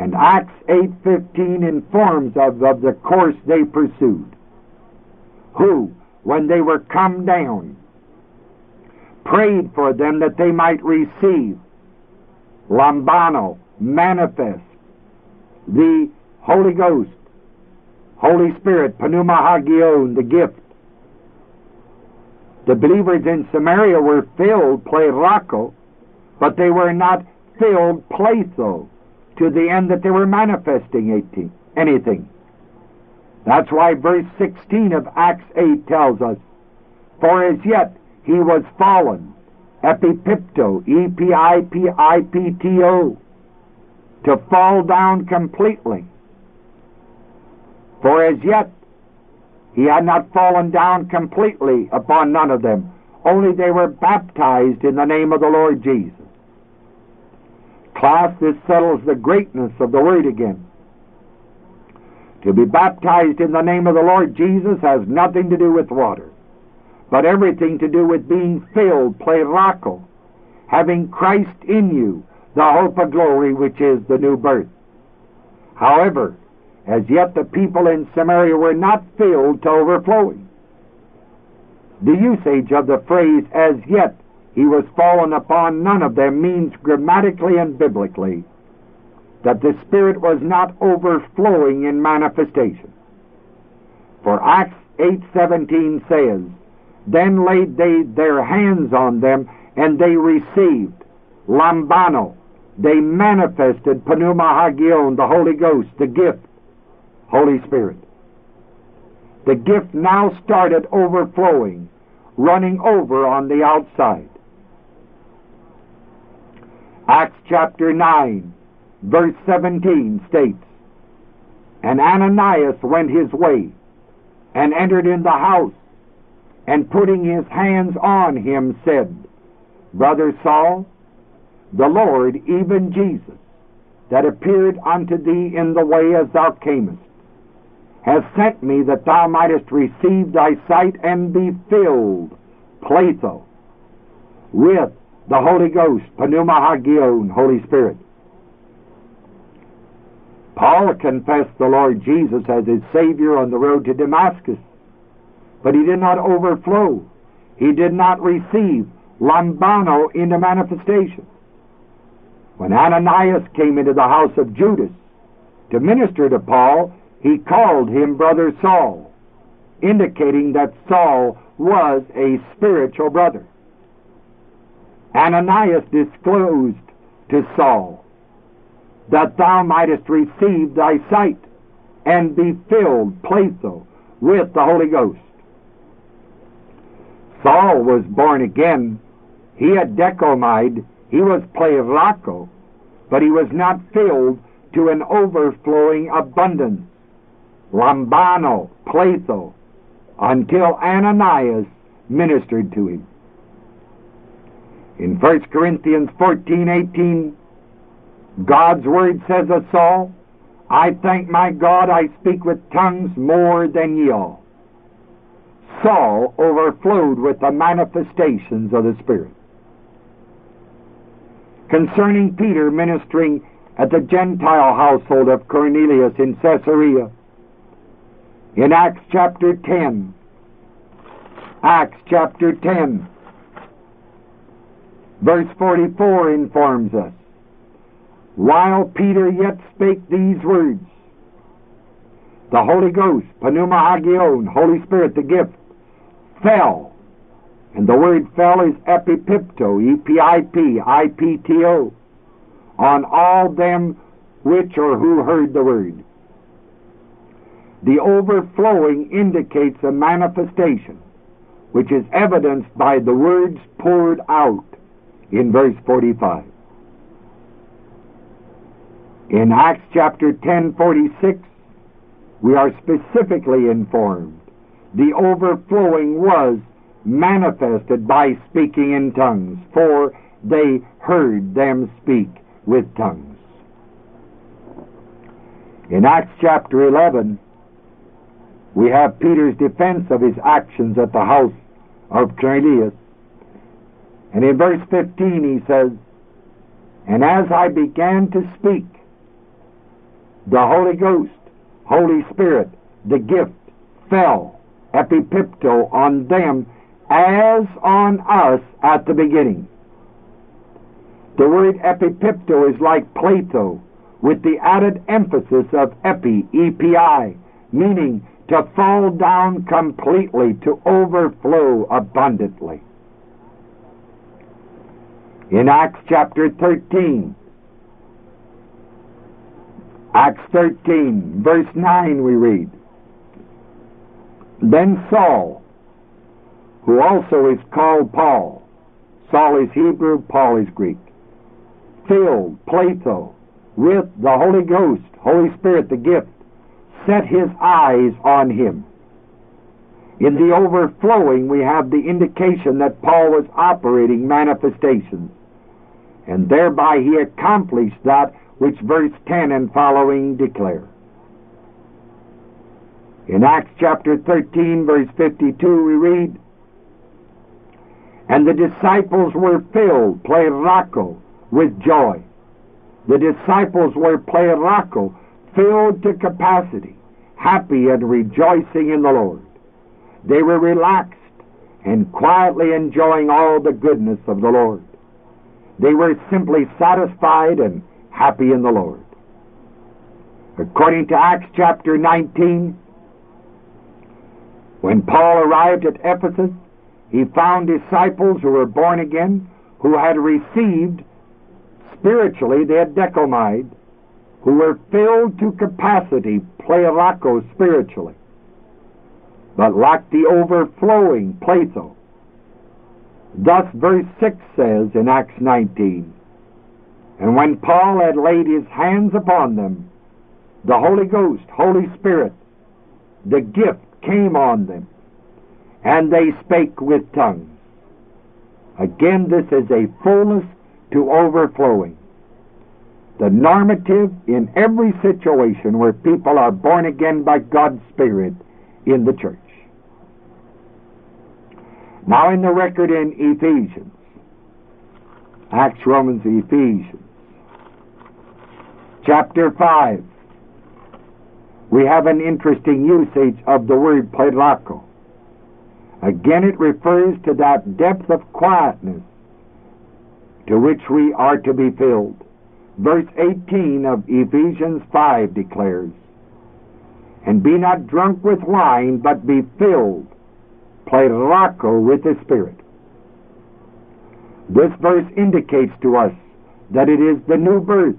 And Acts 8.15 informs of, of the course they pursued. Who, when they were come down, prayed for them that they might receive lambano, manifest, the Holy Ghost, Holy Spirit, pneuma hagion, the gift. The believers in Samaria were filled, plerako, but they were not filled, pletho, to the end that they were manifesting anything. That's why verse 16 of Acts 8 tells us, For as yet he was fallen, epipipto, E-P-I-P-I-P-T-O, to fall down completely. For as yet he had not fallen down completely upon none of them, only they were baptized in the name of the Lord Jesus. Class, this settles the greatness of the Word again. To be baptized in the name of the Lord Jesus has nothing to do with water, but everything to do with being filled, plerako, having Christ in you, the hope of glory, which is the new birth. However, as yet the people in Samaria were not filled to overflowing. The usage of the phrase, as yet he was fallen upon none of them, means grammatically and biblically that the Spirit was not overflowing in manifestation. For Acts 8.17 says, Then laid they their hands on them, and they received lambano. They manifested pneuma hagion, the Holy Ghost, the gift, Holy Spirit. The gift now started overflowing, running over on the outside. Acts chapter 9, verse 17 states, And Ananias went his way, and entered in the house, and putting his hands on him said, Brother Saul, the Lord, even Jesus, that appeared unto thee in the way as thou camest, has sent me that thou mightest receive thy sight and be filled, pletho, with the Holy Ghost, pneuma hagion, Holy Spirit. Paul confessed the Lord Jesus as his Savior on the road to Damascus, but he did not overflow. He did not receive lambano into manifestation. When Ananias came into the house of Judas to minister to Paul, he called him Brother Saul, indicating that Saul was a spiritual brother. Ananias disclosed to Saul that thou mightest receive thy sight and be filled, pletho, with the Holy Ghost. Saul was born again. He had dechomai. He was plerako, but he was not filled to an overflowing abundance. Lambano, pletho, until Ananias ministered to him. In 1 Corinthians 14, 18, God's word says of Saul, I thank my God I speak with tongues more than ye all. Saul overflowed with the manifestations of the Spirit. Concerning Peter ministering at the Gentile household of Cornelius in Caesarea, in Acts chapter 10, Acts chapter 10, verse 44 informs us while Peter yet spake these words, the Holy Ghost, pneuma hagion, Holy Spirit, the gift, fell. And the word fell is epipipto, E-P-I-P-I-P-T-O, on all them which or who heard the word. The overflowing indicates a manifestation, which is evidenced by the words poured out in verse 45. In Acts chapter 10, 46, we are specifically informed the overflowing was manifested by speaking in tongues, for they heard them speak with tongues. In Acts chapter 11, we have Peter's defense of his actions at the house of Cornelius. And in verse 15 he says, And as I began to speak, the Holy Ghost, Holy Spirit, the gift, fell, epipipto, on them as on us at the beginning. The word epipipto is like pletho, with the added emphasis of epi, epi, meaning to fall down completely, to overflow abundantly. In Acts chapter 13, Acts 13, verse 9, we read, Then Saul, who also is called Paul, Saul is Hebrew, Paul is Greek, filled, pletho, with the Holy Ghost, Holy Spirit, the gift, set his eyes on him. In the overflowing, we have the indication that Paul was operating manifestations, and thereby he accomplished that which verse 10 and following declare. In Acts chapter 13, verse 52, we read, And the disciples were filled, plerako, with joy. The disciples were plerako, filled to capacity, happy and rejoicing in the Lord. They were relaxed and quietly enjoying all the goodness of the Lord. They were simply satisfied and happy in the Lord. According to Acts chapter 19, when Paul arrived at Ephesus, he found disciples who were born again, who had received spiritually the dechomai, who were filled to capacity, plerako, spiritually, but lacked the overflowing, pletho. Thus verse 6 says in Acts 19, And when Paul had laid his hands upon them, the Holy Ghost, Holy Spirit, the gift came on them, and they spake with tongues. Again, this is a fullness to overflowing the normative in every situation where people are born again by God's Spirit in the church. Now, in the record in Ephesians, Acts, Romans, Ephesians, chapter 5, we have an interesting usage of the word plerako. Again, it refers to that depth of quietness to which we are to be filled verse 18 of Ephesians 5 declares, And be not drunk with wine, but be filled, plerako, with the Spirit. This verse indicates to us that it is the new birth,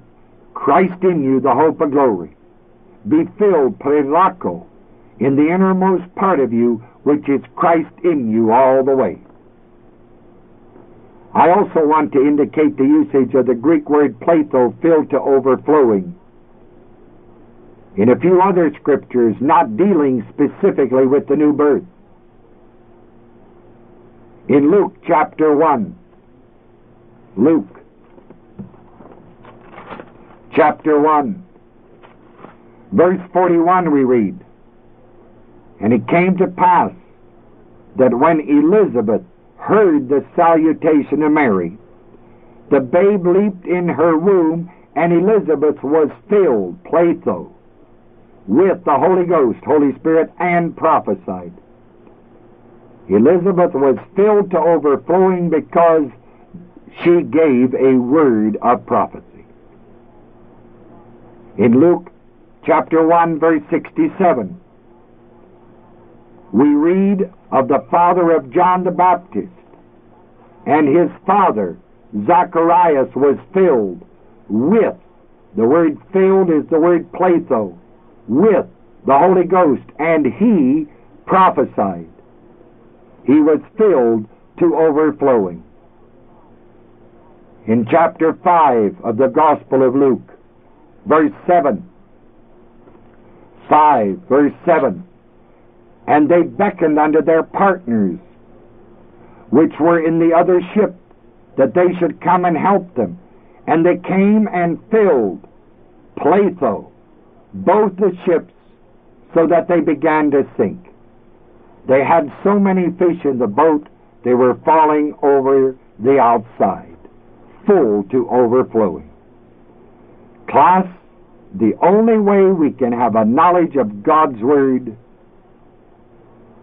Christ in you, the hope of glory. Be filled, plerako, in the innermost part of you, which is Christ in you all the way. I also want to indicate the usage of the Greek word pletho, filled to overflowing. In a few other scriptures, not dealing specifically with the new birth. In Luke chapter 1, Luke chapter 1, verse 41, we read, And it came to pass that when Elizabeth heard the salutation of Mary. The babe leaped in her womb, and Elizabeth was filled, pletho, with the Holy Ghost, Holy Spirit, and prophesied. Elizabeth was filled to overflowing because she gave a word of prophecy. In Luke chapter 1, verse 67, we read of the father of John the Baptist, and his father, Zacharias, was filled with, the word filled is the word pletho, with the Holy Ghost, and he prophesied. He was filled to overflowing. In chapter 5 of the Gospel of Luke, verse 7, 5, verse 7, and they beckoned unto their partners, which were in the other ship, that they should come and help them. And they came and filled pletho, both the ships, so that they began to sink. They had so many fish in the boat, they were falling over the outside, full to overflowing. Class, the only way we can have a knowledge of God's Word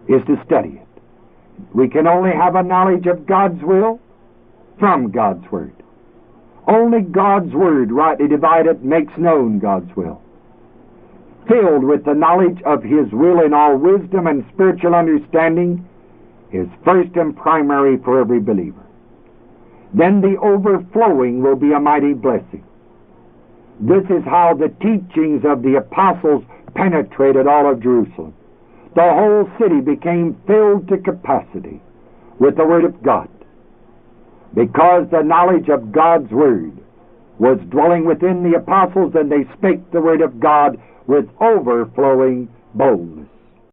is to study it. We can only have a knowledge of God's will from God's Word. Only God's Word, rightly divided, makes known God's will. Filled with the knowledge of His will in all wisdom and spiritual understanding is first and primary for every believer. Then the overflowing will be a mighty blessing. This is how the teachings of the apostles penetrated all of Jerusalem. The whole city became filled to capacity with the Word of God because the knowledge of God's Word was dwelling within the apostles and they spake the Word of God with overflowing boldness.